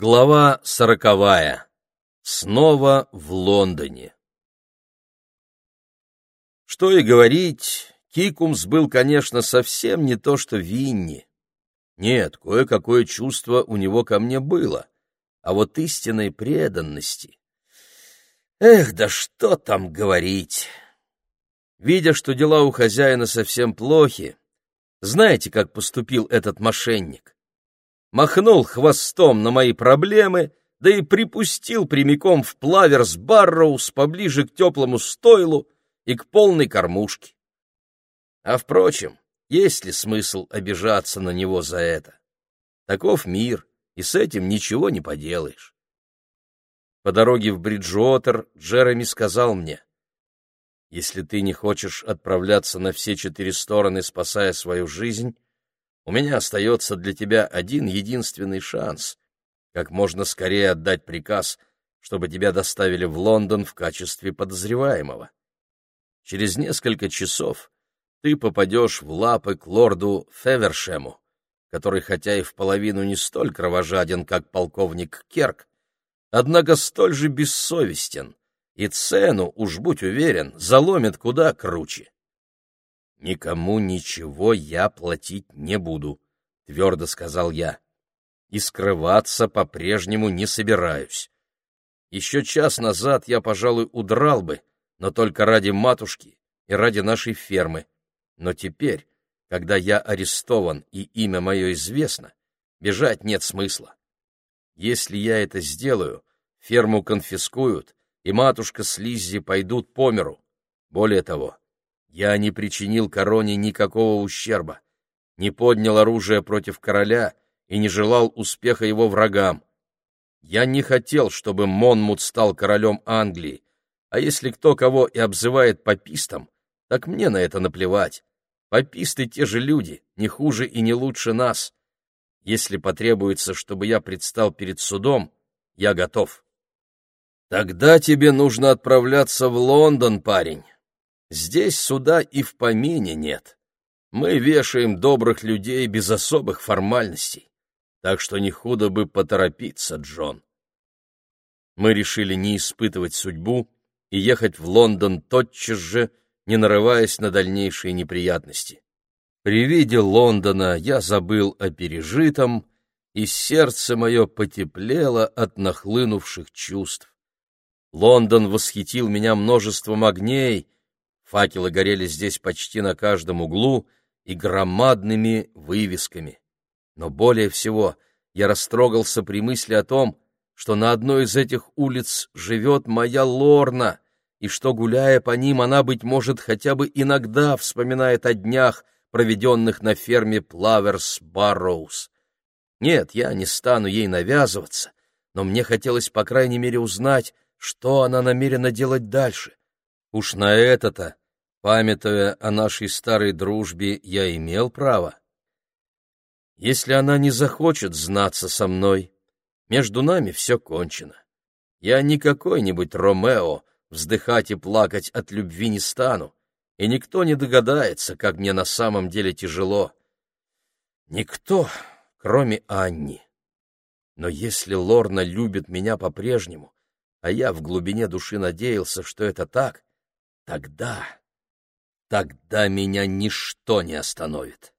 Глава сороковая. Снова в Лондоне. Что и говорить, Кикумс был, конечно, совсем не то, что Винни. Нет, кое-какое чувство у него ко мне было, а вот истинной преданности... Эх, да что там говорить! Видя, что дела у хозяина совсем плохи, знаете, как поступил этот мошенник? Махнул хвостом на мои проблемы, да и припустил прямиком в Плаверс Барроуз поближе к теплому стойлу и к полной кормушке. А, впрочем, есть ли смысл обижаться на него за это? Таков мир, и с этим ничего не поделаешь. По дороге в Бриджуотер Джереми сказал мне, если ты не хочешь отправляться на все четыре стороны, спасая свою жизнь, у меня остается для тебя один единственный шанс — как можно скорее отдать приказ, чтобы тебя доставили в Лондон в качестве подозреваемого. Через несколько часов ты попадешь в лапы к лорду Февершему, который хотя и в половину не столь кровожаден, как полковник Керк, однако столь же бессовестен и цену, уж будь уверен, заломит куда круче. «Никому ничего я платить не буду», — твердо сказал я. «И скрываться по-прежнему не собираюсь. Еще час назад я, пожалуй, удрал бы, но только ради матушки и ради нашей фермы. Но теперь, когда я арестован и имя мое известно, бежать нет смысла. Если я это сделаю, ферму конфискуют, и матушка с Лиззи пойдут по миру. Более того, я не причинил короне никакого ущерба, не поднял оружие против короля и не желал успеха его врагам. Я не хотел, чтобы Монмут стал королем Англии, а если кто кого и обзывает попистом, так мне на это наплевать. Пописты те же люди, не хуже и не лучше нас. Если потребуется, чтобы я предстал перед судом, я готов. Тогда тебе нужно отправляться в Лондон, парень. Здесь суда и в помине нет. Мы вешаем добрых людей без особых формальностей. Так что не худо бы поторопиться, Джон. Мы решили не испытывать судьбу и ехать в Лондон тотчас же, не нарываясь на дальнейшие неприятности. При виде Лондона я забыл о пережитом, и сердце мое потеплело от нахлынувших чувств. Лондон восхитил меня множеством огней, факелы горели здесь почти на каждом углу и громадными вывесками. Но более всего я растрогался при мысли о том, что на одной из этих улиц живет моя Лорна, и что, гуляя по ним, она, быть может, хотя бы иногда вспоминает о днях, проведенных на ферме Плаверс Барроуз. Нет, я не стану ей навязываться, но мне хотелось, по крайней мере, узнать, что она намерена делать дальше? Уж на это-то, памятуя о нашей старой дружбе, я имел право. Если она не захочет знаться со мной, между нами все кончено. Я не какой-нибудь Ромео, вздыхать и плакать от любви не стану, и никто не догадается, как мне на самом деле тяжело. Никто, кроме Анни. Но если Лорна любит меня по-прежнему, а я в глубине души надеялся, что это так, тогда, тогда меня ничто не остановит.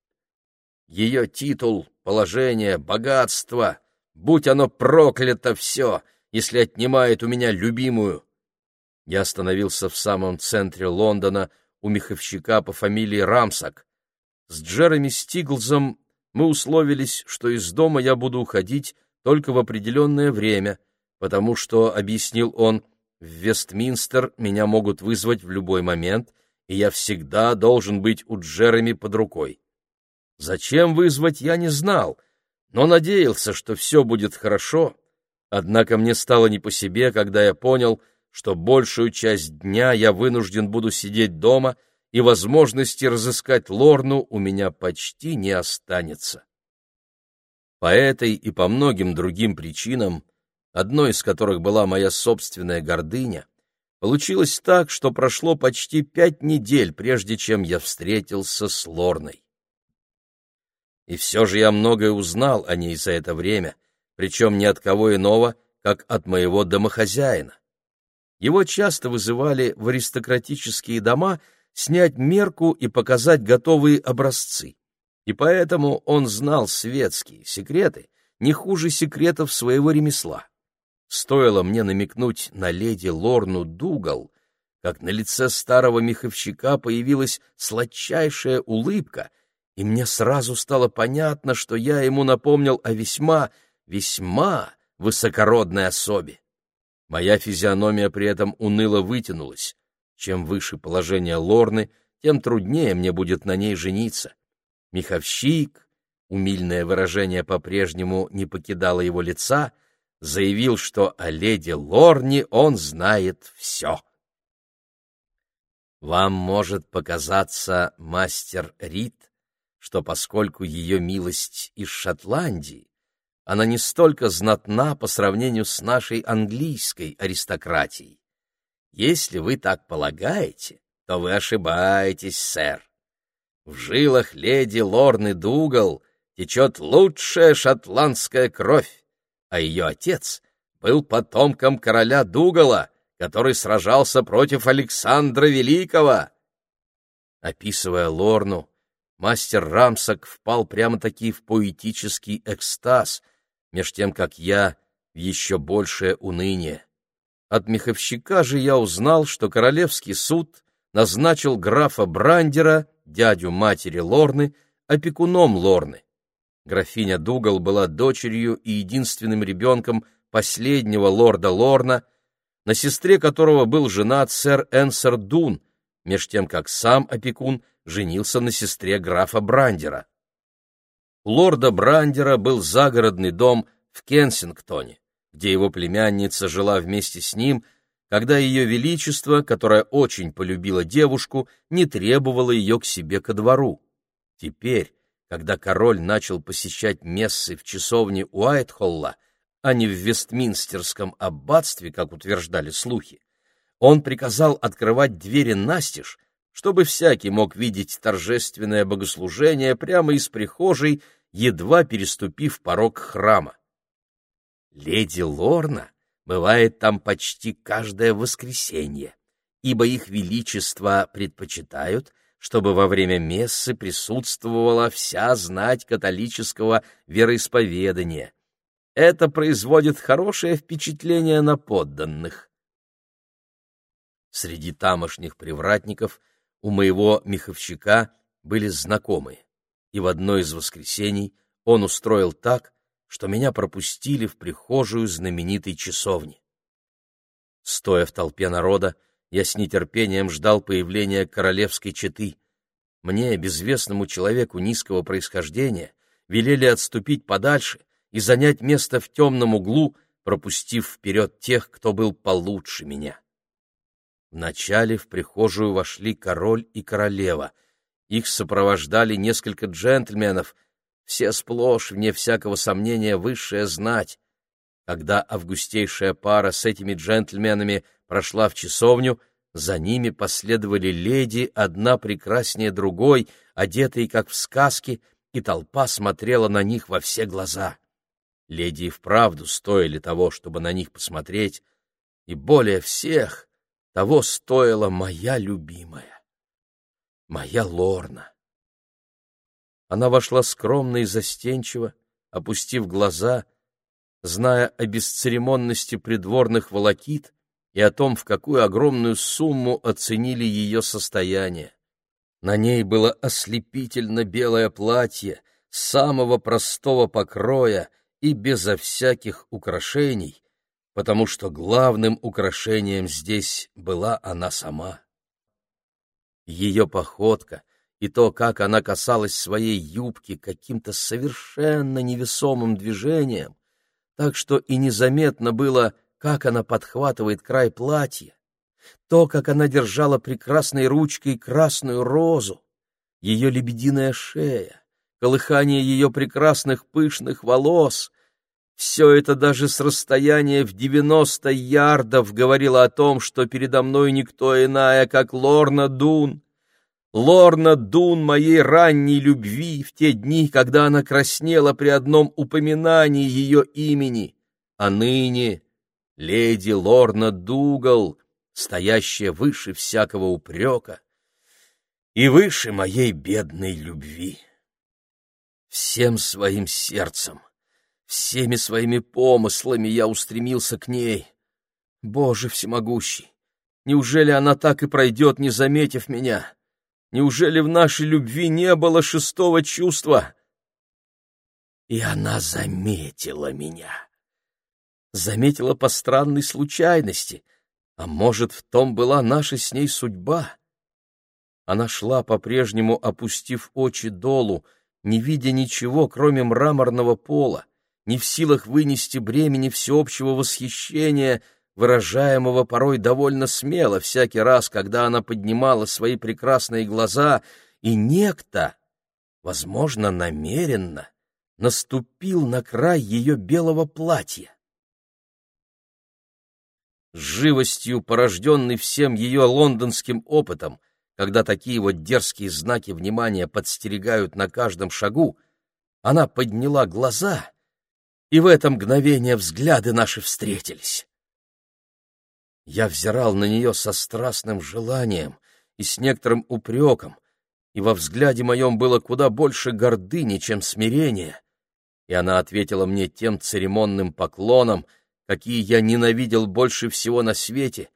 Ее титул, положение, богатство, будь оно проклято все, если отнимает у меня любимую. Я остановился в самом центре Лондона у меховщика по фамилии Рамсак. С Джереми Стиглзом мы условились, что из дома я буду уходить только в определенное время — потому что, — объяснил он, — в Вестминстер меня могут вызвать в любой момент, и я всегда должен быть у Джереми под рукой. Зачем вызвать, я не знал, но надеялся, что все будет хорошо, однако мне стало не по себе, когда я понял, что большую часть дня я вынужден буду сидеть дома, и возможности разыскать Лорну у меня почти не останется. По этой и по многим другим причинам одной из которых была моя собственная гордыня, получилось так, что прошло почти пять недель, прежде чем я встретился с Лорной. И все же я многое узнал о ней за это время, причем ни от кого иного, как от моего домохозяина. Его часто вызывали в аристократические дома снять мерку и показать готовые образцы. И поэтому он знал светские секреты не хуже секретов своего ремесла. Стоило мне намекнуть на леди Лорну Дугал, как на лице старого меховщика появилась сладчайшая улыбка, и мне сразу стало понятно, что я ему напомнил о весьма, весьма высокородной особе. Моя физиономия при этом уныло вытянулась. Чем выше положение Лорны, тем труднее мне будет на ней жениться. Меховщик, умильное выражение по-прежнему не покидало его лица, заявил, что о леди Лорне он знает все. Вам может показаться, мастер Рид, что поскольку ее милость из Шотландии, она не столько знатна по сравнению с нашей английской аристократией. Если вы так полагаете, то вы ошибаетесь, сэр. В жилах леди Лорны Дугал течет лучшая шотландская кровь, а ее отец был потомком короля Дугала, который сражался против Александра Великого. Описывая Лорну, мастер Рамсак впал прямо-таки в поэтический экстаз, меж тем, как я в еще большее уныние. От меховщика же я узнал, что Королевский суд назначил графа Брандера, дядю матери Лорны, опекуном Лорны. Графиня Дугал была дочерью и единственным ребенком последнего лорда Лорна, на сестре которого был женат сэр Энсер Дун, меж тем как сам опекун женился на сестре графа Брандера. У лорда Брандера был загородный дом в Кенсингтоне, где его племянница жила вместе с ним, когда ее величество, которое очень полюбило девушку, не требовало ее к себе ко двору. Теперь, когда король начал посещать мессы в часовне Уайтхолла, а не в Вестминстерском аббатстве, как утверждали слухи, он приказал открывать двери настежь, чтобы всякий мог видеть торжественное богослужение прямо из прихожей, едва переступив порог храма. Леди Лорна бывает там почти каждое воскресенье, ибо их величество предпочитают, чтобы во время мессы присутствовала вся знать католического вероисповедания. Это производит хорошее впечатление на подданных. Среди тамошних привратников у моего меховщика были знакомые, и в одно из воскресений он устроил так, что меня пропустили в прихожую знаменитой часовни. Стоя в толпе народа, я с нетерпением ждал появления королевской четы. Мне, безвестному человеку низкого происхождения, велели отступить подальше и занять место в темном углу, пропустив вперед тех, кто был получше меня. Вначале в прихожую вошли король и королева. Их сопровождали несколько джентльменов — все сплошь, вне всякого сомнения, высшая знать. Когда августейшая пара с этими джентльменами прошла в часовню, за ними последовали леди, одна прекраснее другой, одетые, как в сказке, и толпа смотрела на них во все глаза. Леди и вправду стоили того, чтобы на них посмотреть, и более всех того стоила моя любимая, моя Лорна. Она вошла скромно и застенчиво, опустив глаза, зная о бесцеремонности придворных волокит и о том, в какую огромную сумму оценили ее состояние. На ней было ослепительно белое платье, самого простого покроя и безо всяких украшений, потому что главным украшением здесь была она сама. Ее походка, и то, как она касалась своей юбки каким-то совершенно невесомым движением, так что и незаметно было, как она подхватывает край платья, то, как она держала прекрасной ручкой красную розу, ее лебединая шея, колыхание ее прекрасных пышных волос — все это даже с расстояния в девяносто ярдов говорило о том, что передо мной никто иная, как Лорна Дун — Лорна Дун моей ранней любви в те дни, когда она краснела при одном упоминании ее имени, а ныне леди Лорна Дугал, стоящая выше всякого упрека и выше моей бедной любви. Всем своим сердцем, всеми своими помыслами я устремился к ней. Боже всемогущий, неужели она так и пройдет, не заметив меня? Неужели в нашей любви не было шестого чувства? И она заметила меня. Заметила по странной случайности, а может, в том была наша с ней судьба. Она шла по-прежнему, опустив очи долу, не видя ничего, кроме мраморного пола, не в силах вынести бремени всеобщего восхищения — выражаемого порой довольно смело всякий раз, когда она поднимала свои прекрасные глаза, и некто, возможно, намеренно, наступил на край ее белого платья. С живостью, порожденной всем ее лондонским опытом, когда такие вот дерзкие знаки внимания подстерегают на каждом шагу, она подняла глаза, и в это мгновение взгляды наши встретились. Я взирал на нее со страстным желанием и с некоторым упреком, и во взгляде моем было куда больше гордыни, чем смирения, и она ответила мне тем церемонным поклоном, какие я ненавидел больше всего на свете,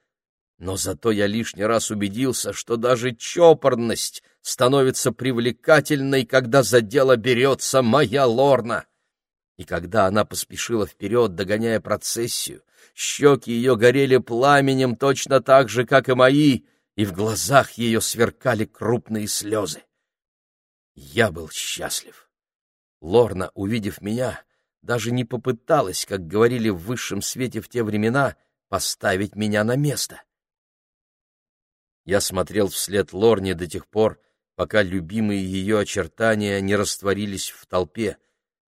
но зато я лишний раз убедился, что даже чопорность становится привлекательной, когда за дело берется моя лорна. И когда она поспешила вперед, догоняя процессию, щеки ее горели пламенем точно так же, как и мои, и в глазах ее сверкали крупные слезы. Я был счастлив. Лорна, увидев меня, даже не попыталась, как говорили в высшем свете в те времена, поставить меня на место. Я смотрел вслед Лорне до тех пор, пока любимые ее очертания не растворились в толпе,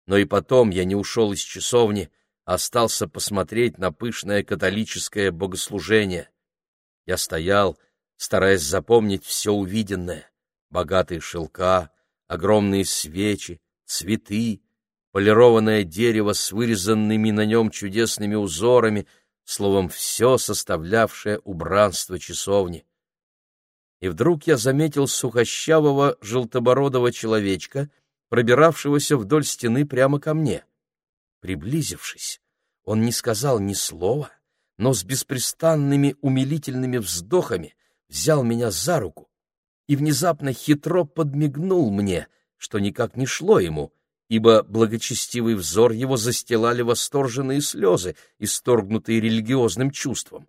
но и потом я не ушел из часовни, а остался посмотреть на пышное католическое богослужение. Я стоял, стараясь запомнить все увиденное — богатые шелка, огромные свечи, цветы, полированное дерево с вырезанными на нем чудесными узорами, словом, все составлявшее убранство часовни. И вдруг я заметил сухощавого желтобородого человечка, пробиравшегося вдоль стены прямо ко мне. Приблизившись, он не сказал ни слова, но с беспрестанными умилительными вздохами взял меня за руку и внезапно хитро подмигнул мне, что никак не шло ему, ибо благочестивый взор его застилали восторженные слезы, исторгнутые религиозным чувством.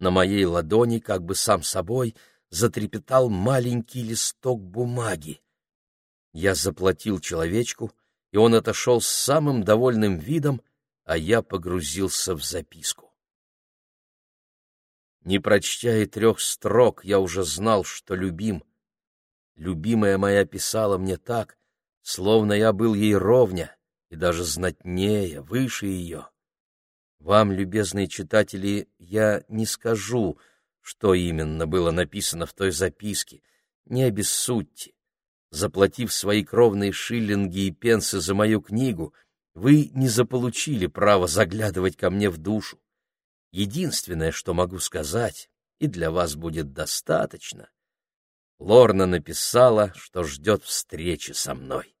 На моей ладони, как бы сам собой, затрепетал маленький листок бумаги. Я заплатил человечку, и он отошел с самым довольным видом, а я погрузился в записку. Не прочтя и трех строк, я уже знал, что любим. Любимая моя писала мне так, словно я был ей ровня и даже знатнее, выше ее. Вам, любезные читатели, я не скажу, что именно было написано в той записке, не обессудьте заплатив свои кровные шиллинги и пенсы за мою книгу, вы не заполучили право заглядывать ко мне в душу. Единственное, что могу сказать, и для вас будет достаточно, Лорна написала, что ждет встречи со мной.